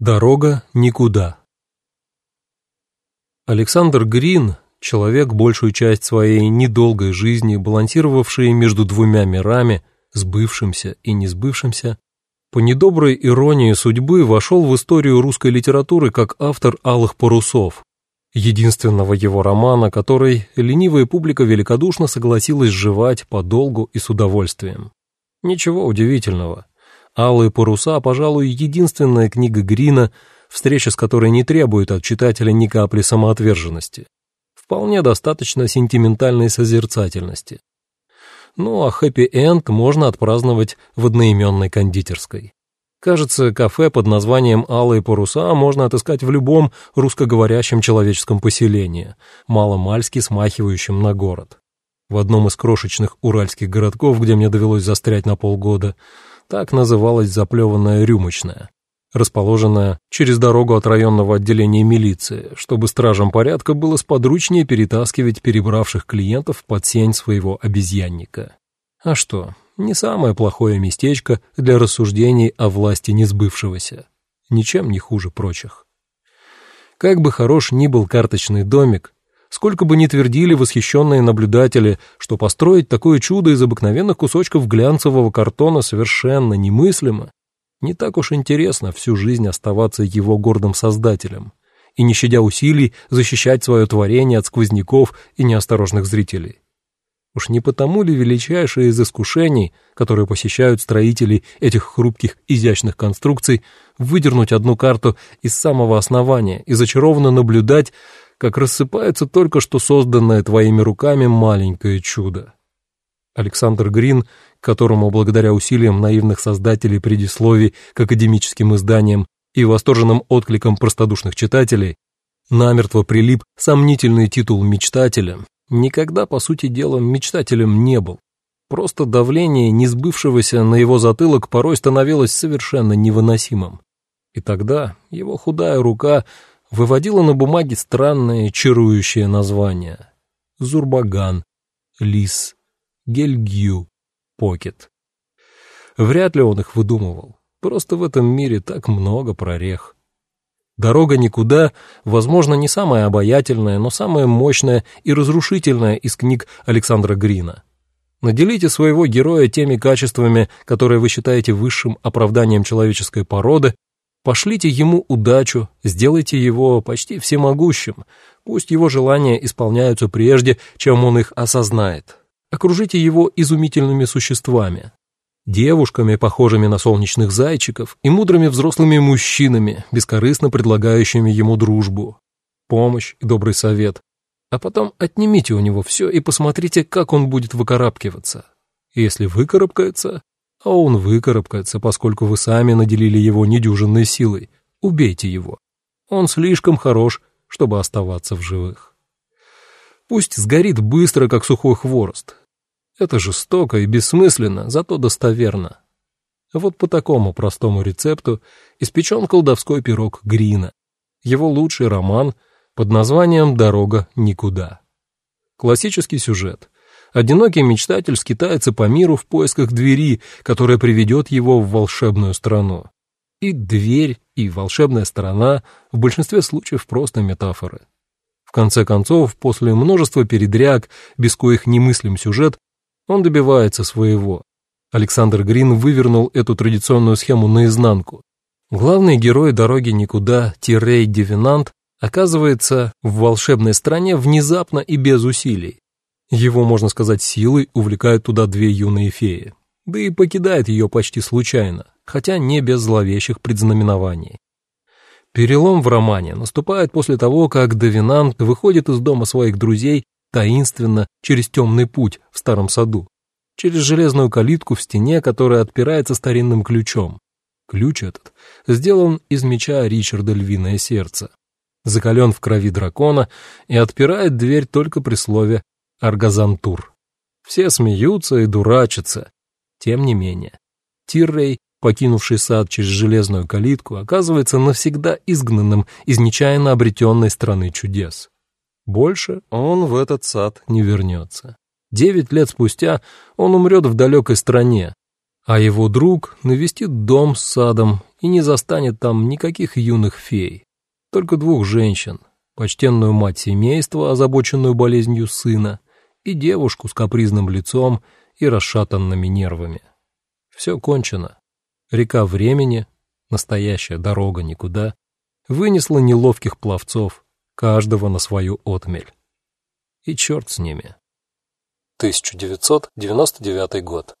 Дорога никуда. Александр Грин, человек, большую часть своей недолгой жизни, балансировавший между двумя мирами, сбывшимся и несбывшимся, по недоброй иронии судьбы вошел в историю русской литературы как автор «Алых парусов», единственного его романа, который ленивая публика великодушно согласилась жевать подолгу и с удовольствием. Ничего удивительного. «Алые паруса», пожалуй, единственная книга Грина, встреча с которой не требует от читателя ни капли самоотверженности. Вполне достаточно сентиментальной созерцательности. Ну а хэппи-энд можно отпраздновать в одноименной кондитерской. Кажется, кафе под названием «Алые паруса» можно отыскать в любом русскоговорящем человеческом поселении, маломальски смахивающем на город. В одном из крошечных уральских городков, где мне довелось застрять на полгода, так называлась заплеванная рюмочная, расположенная через дорогу от районного отделения милиции, чтобы стражам порядка было сподручнее перетаскивать перебравших клиентов под сень своего обезьянника. А что, не самое плохое местечко для рассуждений о власти несбывшегося. Ничем не хуже прочих. Как бы хорош ни был карточный домик, Сколько бы ни твердили восхищенные наблюдатели, что построить такое чудо из обыкновенных кусочков глянцевого картона совершенно немыслимо, не так уж интересно всю жизнь оставаться его гордым создателем и, не щадя усилий, защищать свое творение от сквозняков и неосторожных зрителей. Уж не потому ли величайшее из искушений, которые посещают строители этих хрупких изящных конструкций, выдернуть одну карту из самого основания и зачарованно наблюдать, как рассыпается только что созданное твоими руками маленькое чудо. Александр Грин, которому благодаря усилиям наивных создателей предисловий к академическим изданиям и восторженным откликам простодушных читателей, намертво прилип сомнительный титул мечтателя, никогда, по сути дела, мечтателем не был. Просто давление несбывшегося на его затылок порой становилось совершенно невыносимым. И тогда его худая рука выводила на бумаге странные чарующие названия. Зурбаган, Лис, Гельгью, Покет. Вряд ли он их выдумывал. Просто в этом мире так много прорех. Дорога никуда, возможно, не самая обаятельная, но самая мощная и разрушительная из книг Александра Грина. Наделите своего героя теми качествами, которые вы считаете высшим оправданием человеческой породы, Пошлите ему удачу, сделайте его почти всемогущим, пусть его желания исполняются прежде, чем он их осознает. Окружите его изумительными существами, девушками, похожими на солнечных зайчиков, и мудрыми взрослыми мужчинами, бескорыстно предлагающими ему дружбу, помощь и добрый совет. А потом отнимите у него все и посмотрите, как он будет выкарабкиваться. Если выкарабкается, а он выкарабкается, поскольку вы сами наделили его недюжинной силой. Убейте его. Он слишком хорош, чтобы оставаться в живых. Пусть сгорит быстро, как сухой хворост. Это жестоко и бессмысленно, зато достоверно. Вот по такому простому рецепту испечен колдовской пирог Грина. Его лучший роман под названием «Дорога никуда». Классический сюжет — Одинокий мечтатель скитается по миру в поисках двери, которая приведет его в волшебную страну. И дверь, и волшебная страна в большинстве случаев просто метафоры. В конце концов, после множества передряг, без коих не мыслим сюжет, он добивается своего. Александр Грин вывернул эту традиционную схему наизнанку. Главный герой «Дороги никуда» Тирей Дивинант оказывается в волшебной стране внезапно и без усилий. Его, можно сказать, силой увлекают туда две юные феи. Да и покидает ее почти случайно, хотя не без зловещих предзнаменований. Перелом в романе наступает после того, как Довинант выходит из дома своих друзей таинственно через темный путь в старом саду, через железную калитку в стене, которая отпирается старинным ключом. Ключ этот сделан из меча Ричарда Львиное Сердце, закален в крови дракона и отпирает дверь только при слове Аргазантур. Все смеются и дурачатся. Тем не менее, Тиррей, покинувший сад через железную калитку, оказывается навсегда изгнанным из нечаянно обретенной страны чудес. Больше он в этот сад не вернется. Девять лет спустя он умрет в далекой стране, а его друг навестит дом с садом и не застанет там никаких юных фей, только двух женщин, почтенную мать семейства, озабоченную болезнью сына, и девушку с капризным лицом и расшатанными нервами. Все кончено. Река времени, настоящая дорога никуда, вынесла неловких пловцов, каждого на свою отмель. И черт с ними. 1999 год.